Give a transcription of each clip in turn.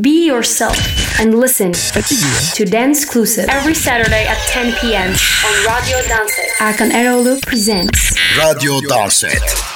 Be yourself and listen to Danceclusive every Saturday at 10 p.m. on Radio Danset. Erkan Eroğlu presents Radio Danset.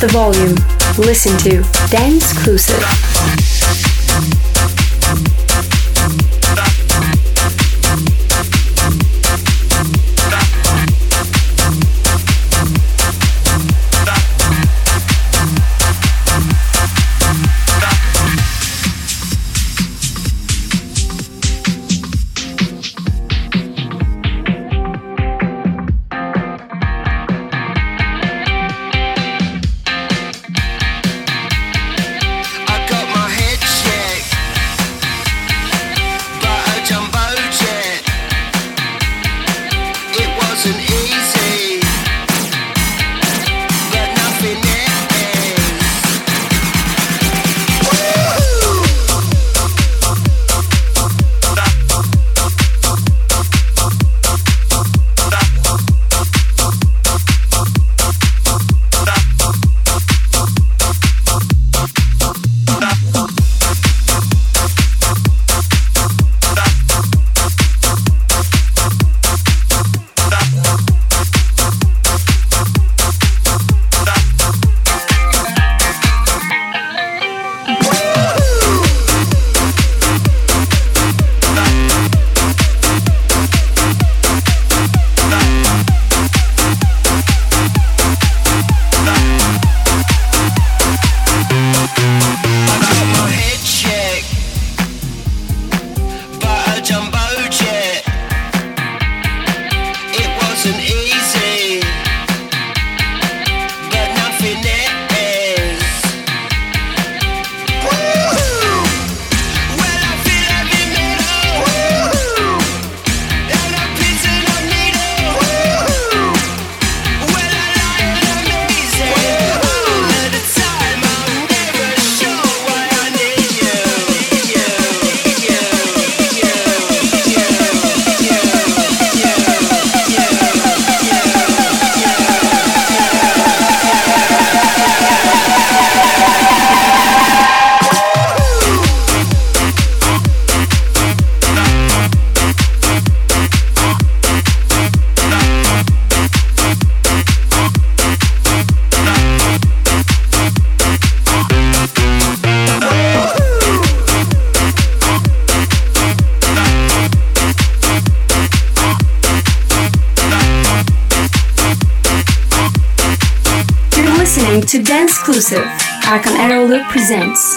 The volume. Listen to Danceclusive. To Dance Exclusive. Eroğlu presents.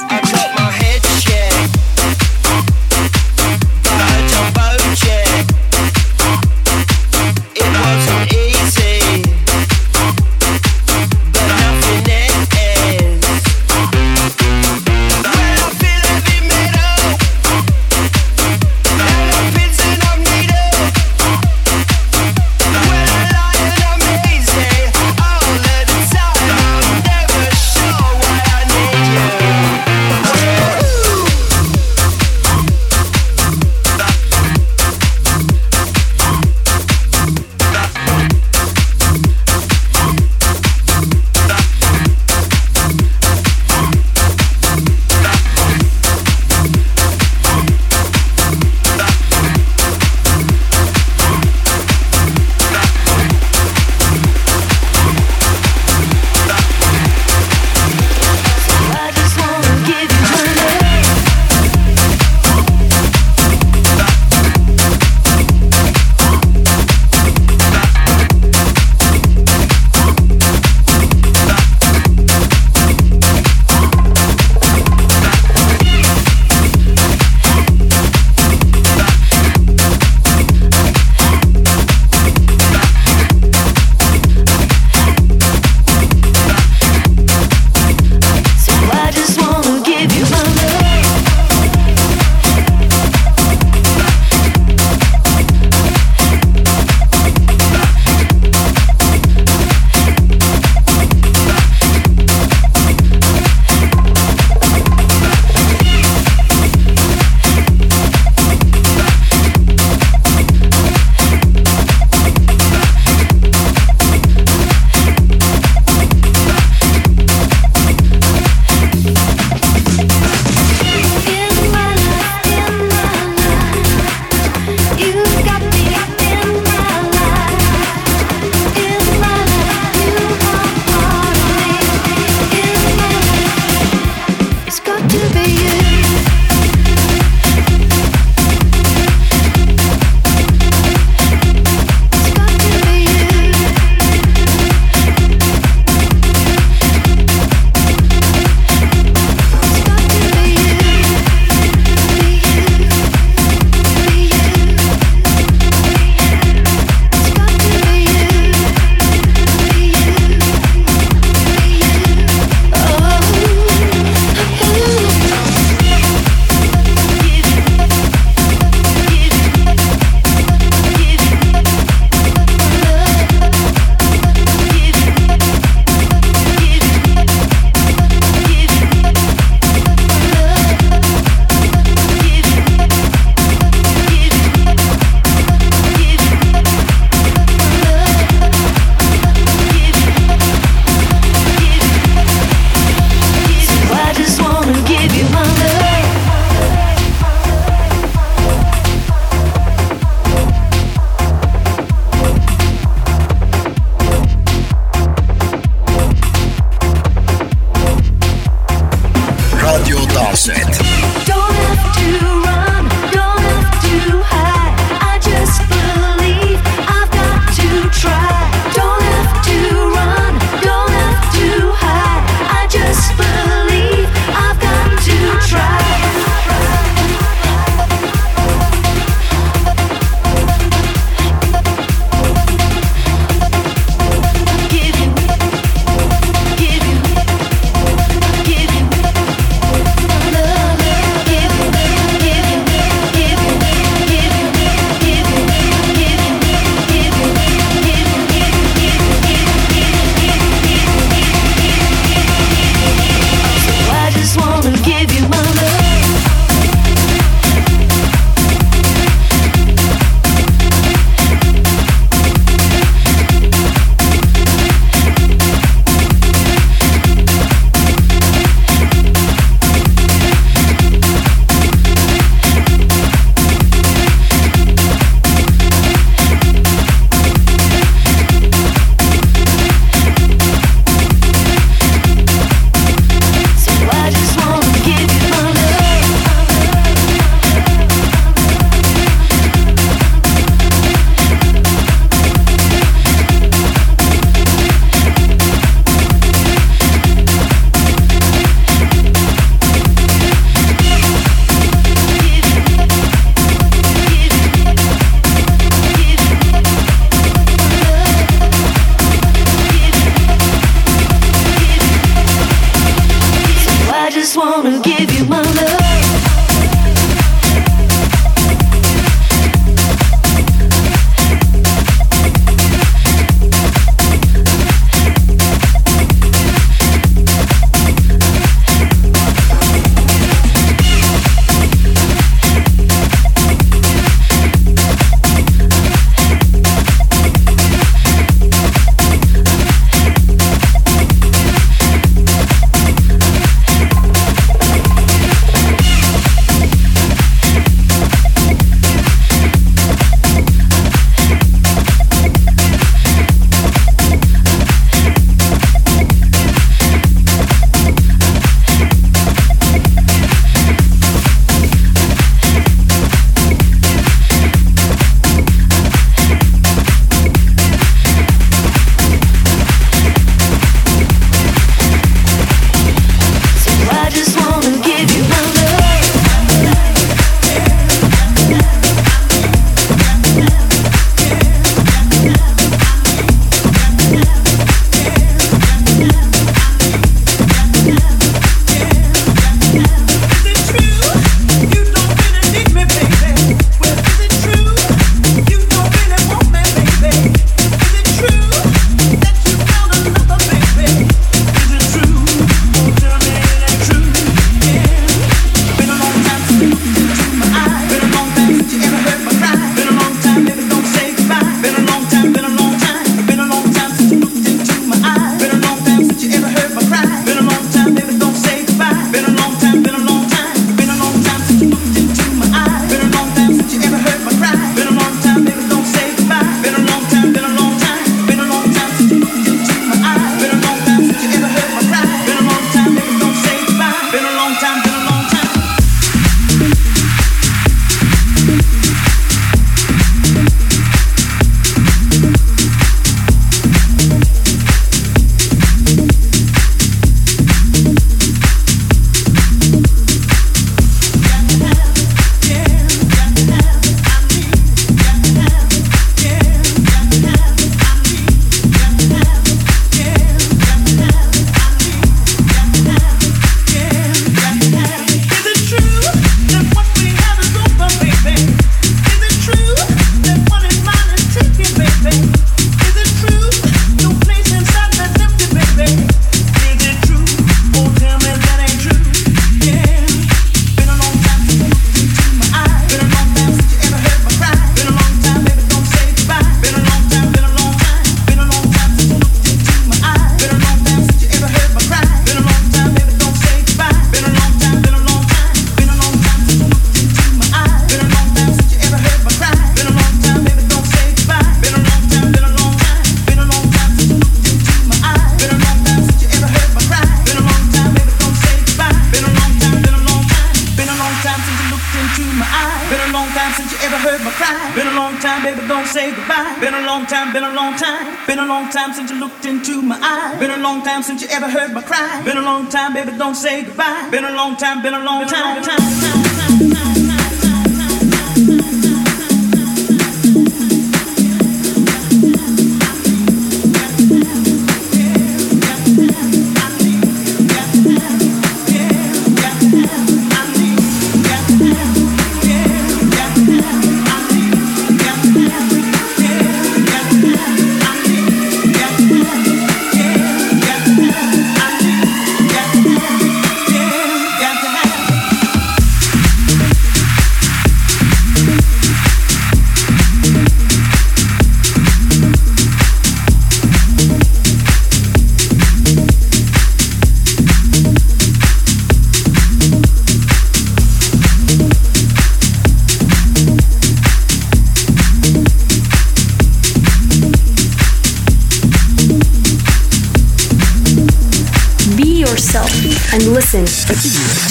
a long time, baby, don't say goodbye. Been a long time, been a long time. Been a long time since you looked into my eyes. Been a long time since you ever heard my cry. Been a long time, baby, don't say goodbye. Been a long time, been a long time. time, time, time, time, time.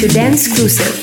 To Danceclusive.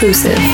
Dance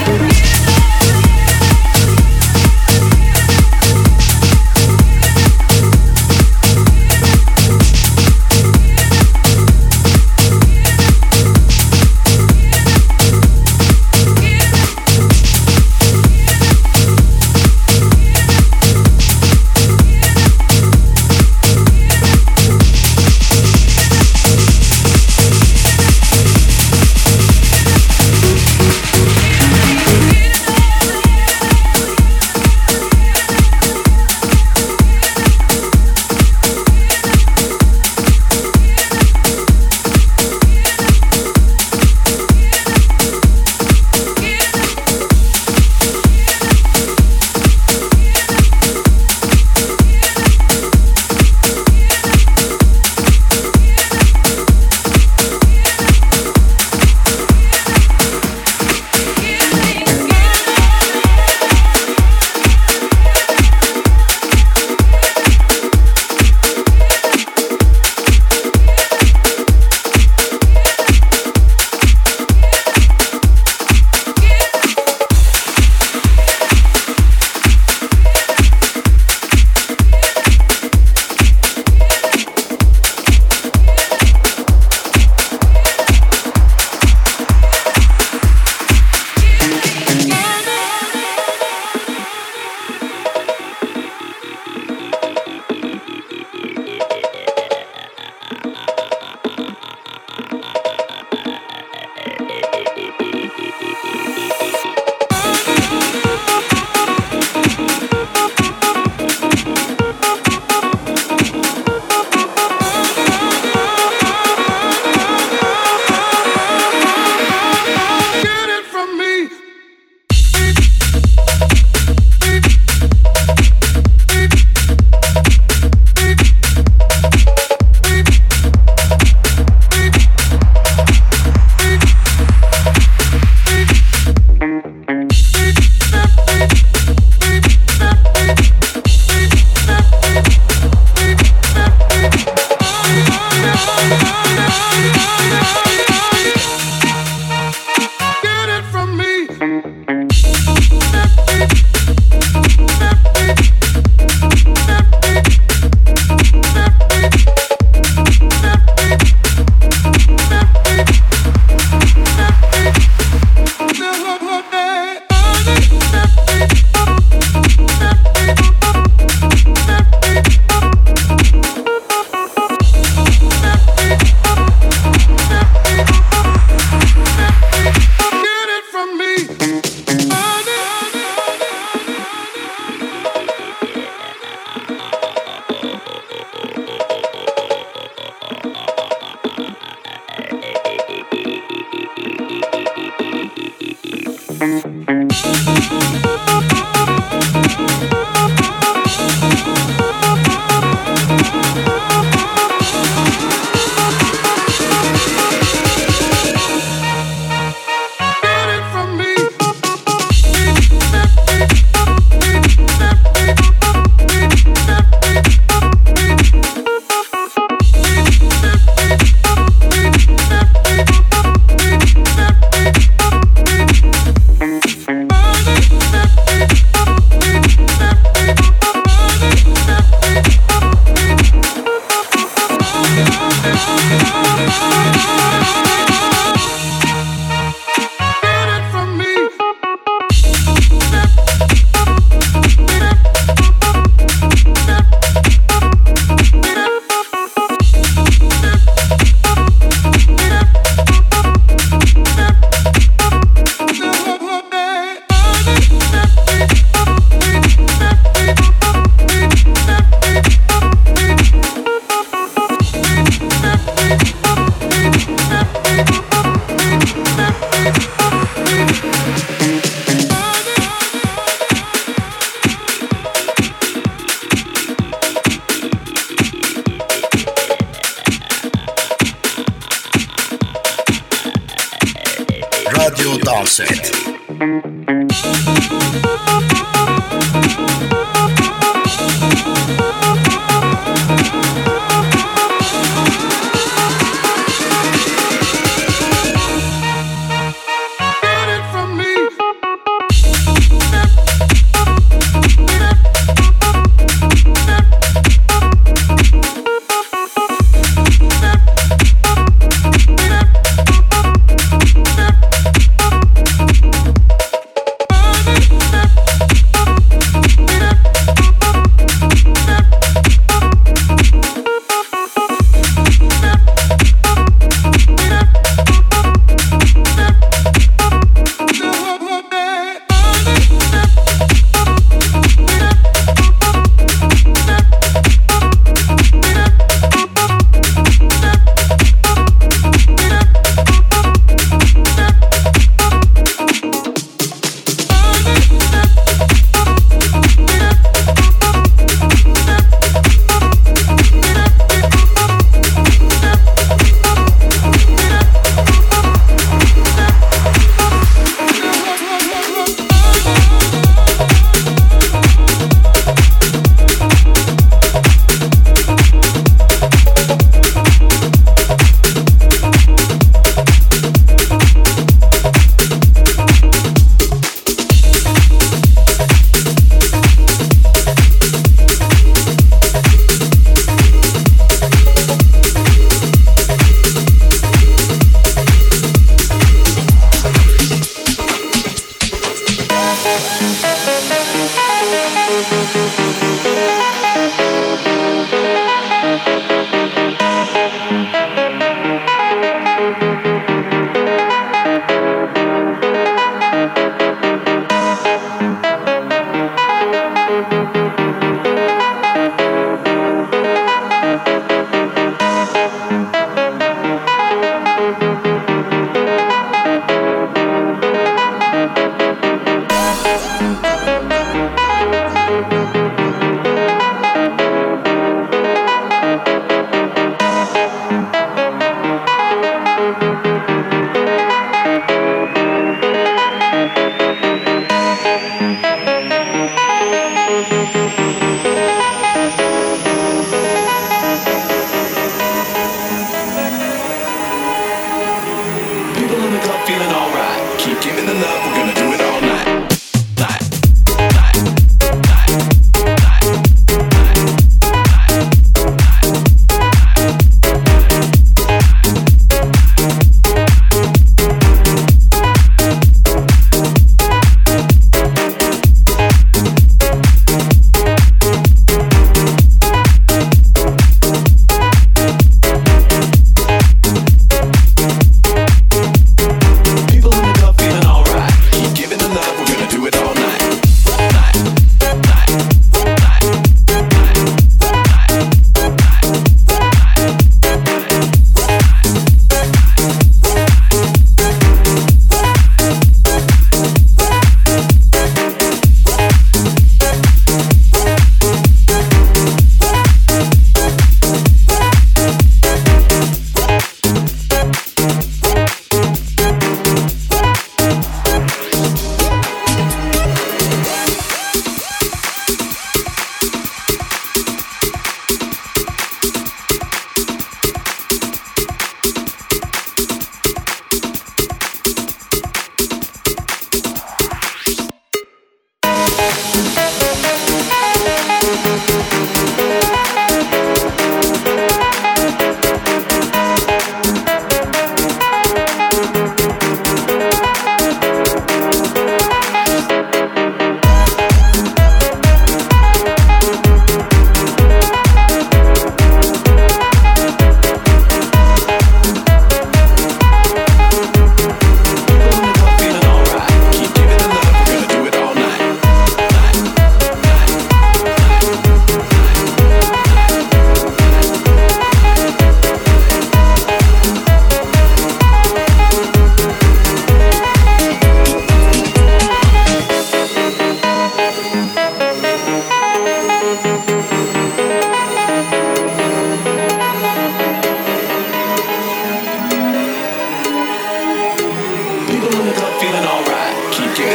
You're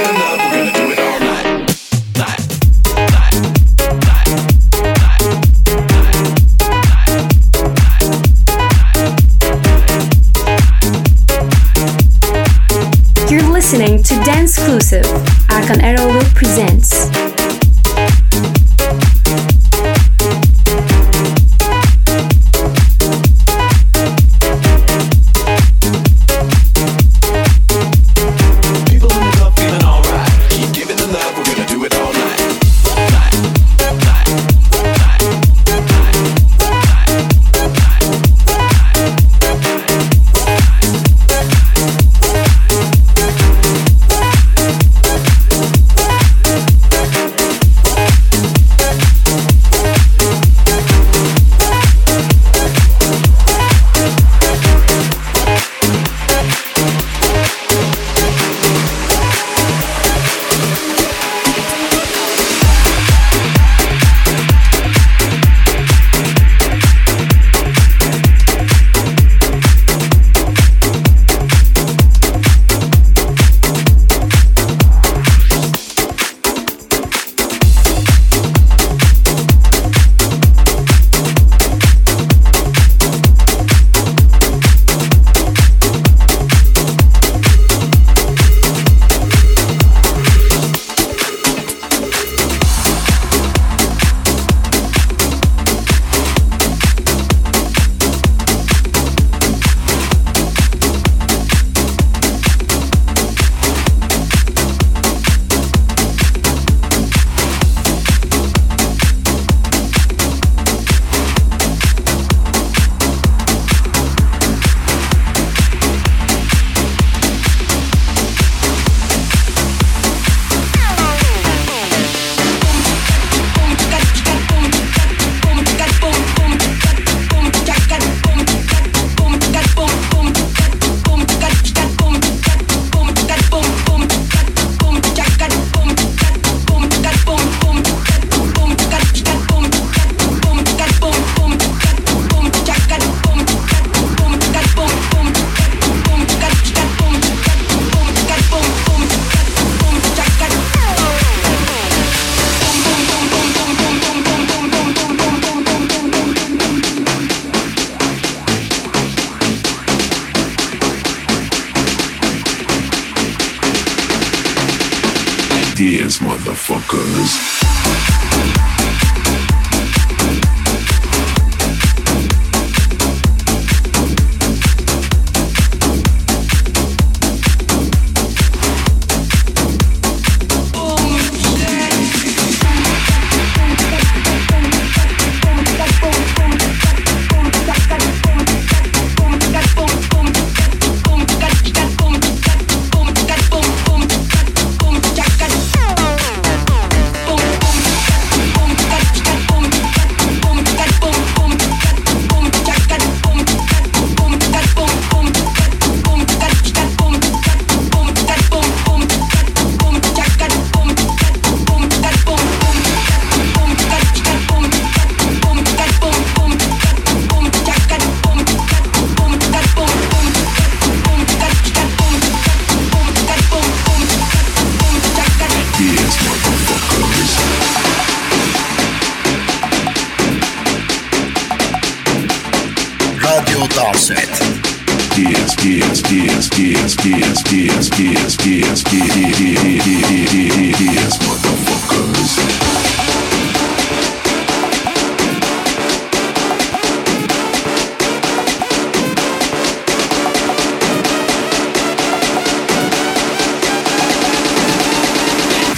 listening to Dance Exclusive. Arcan Aerolu presents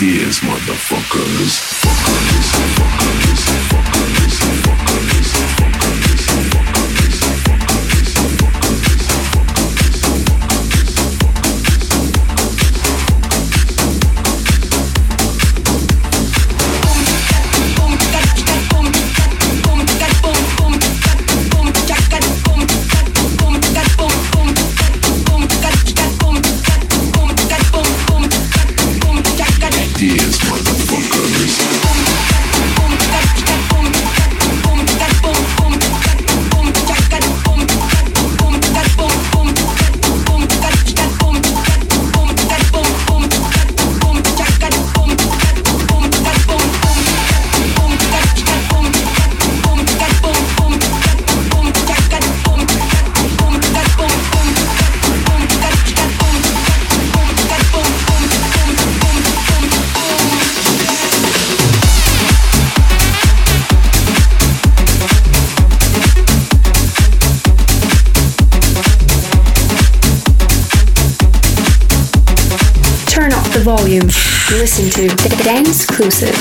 ideas, motherfuckers. Listen to Dance Exclusive.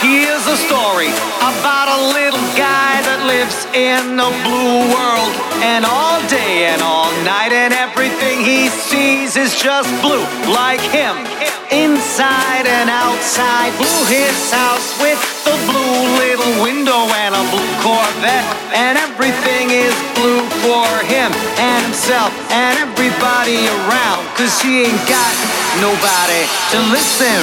Here's a story about a little guy that lives in a blue world. And all day and all night and everything he sees is just blue like him outside blue his house with the blue little window and a blue corvette? And everything is blue for him and himself and everybody around. Cause he ain't got nobody to listen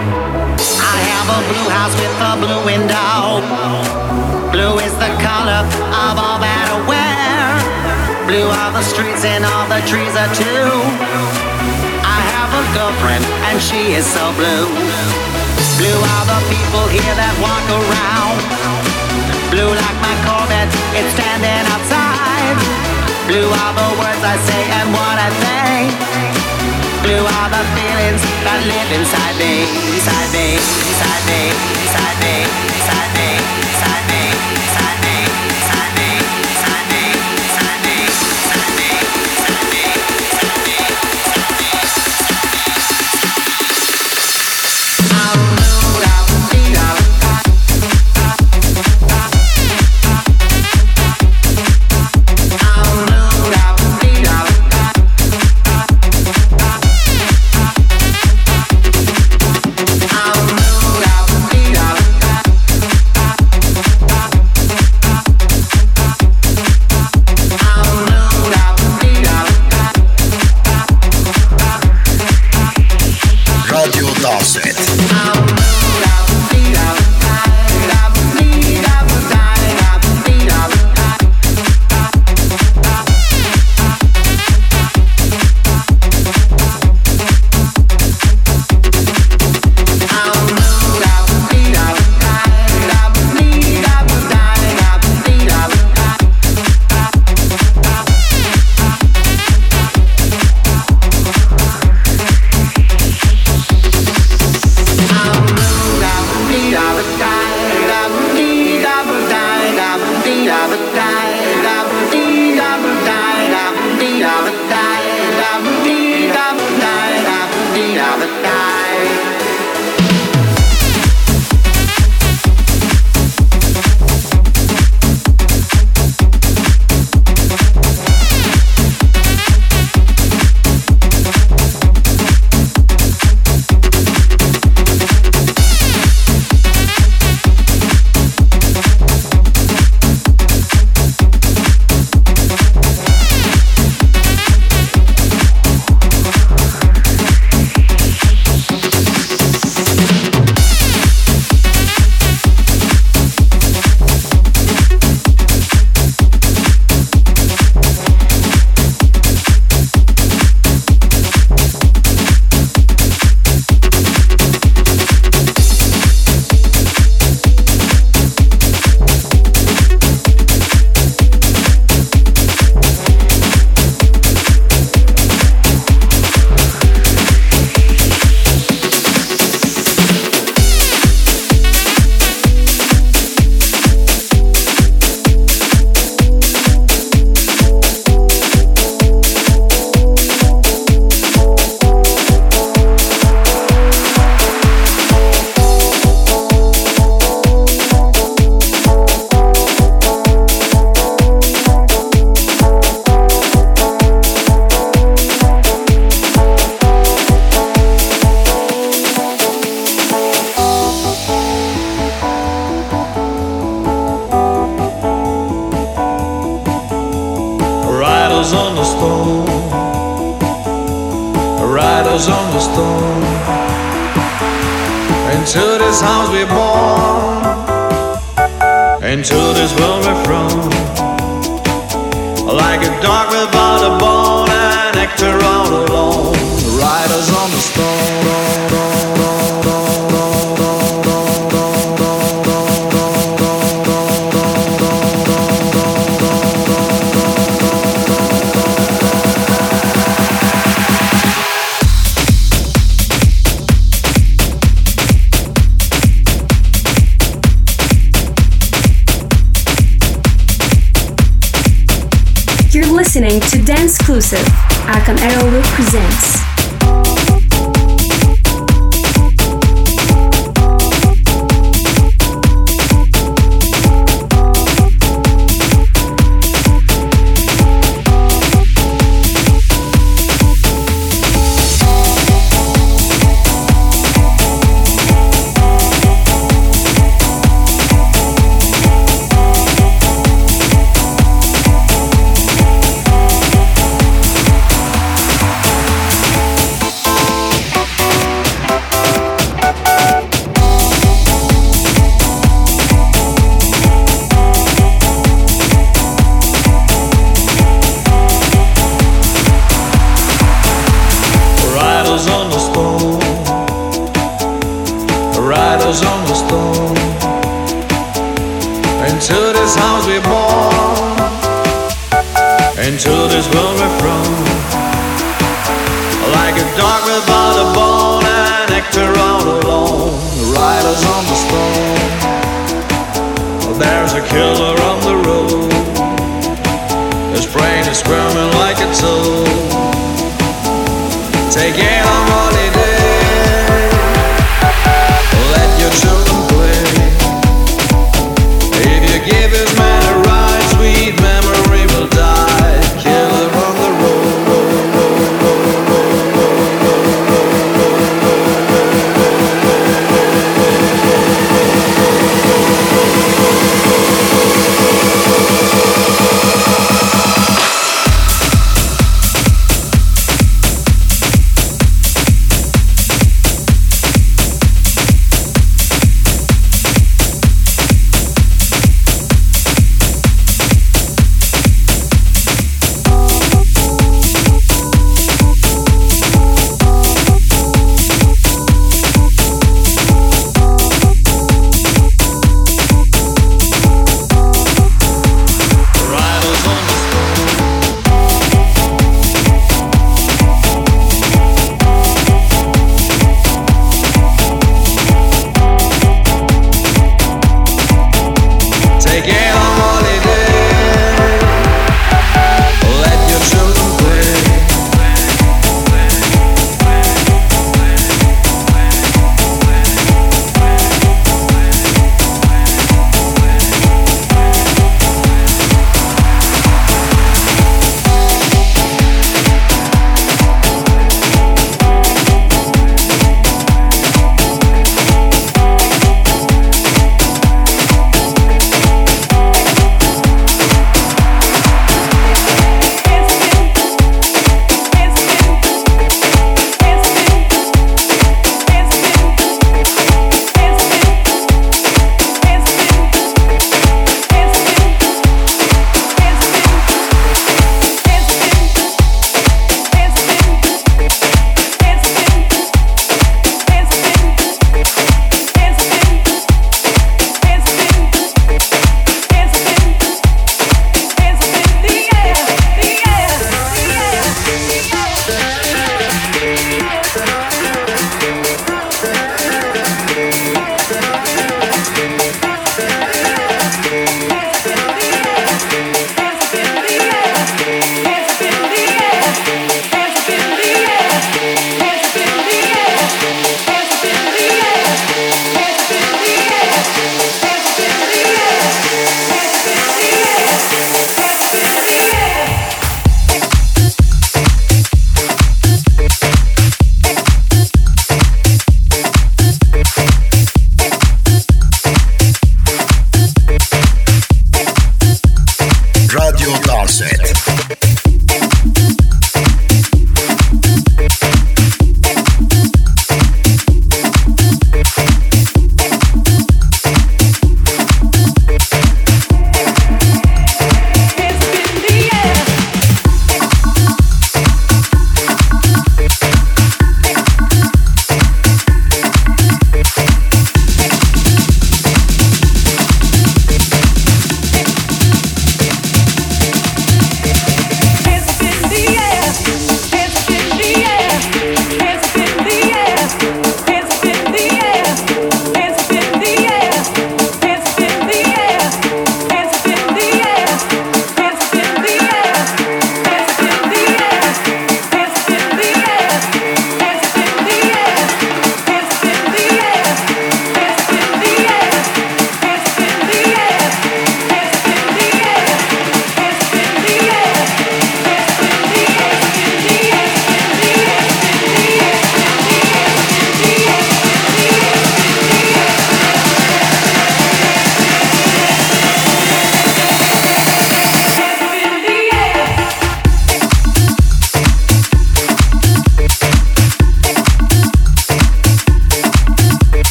I have a blue house with a blue window. Blue is the color of all that I wear. Blue are the streets and all the trees are too. I have a girlfriend and she is so blue. Blue are the people here that walk around. Blue like my Corvette, it's standing outside. Blue are the words I say and what I think glue all the feelings that live inside me, inside me, inside me, inside me, inside me. Inside me. Into this world we're from. Like a dog without a bone, an actor all alone. Riders give his man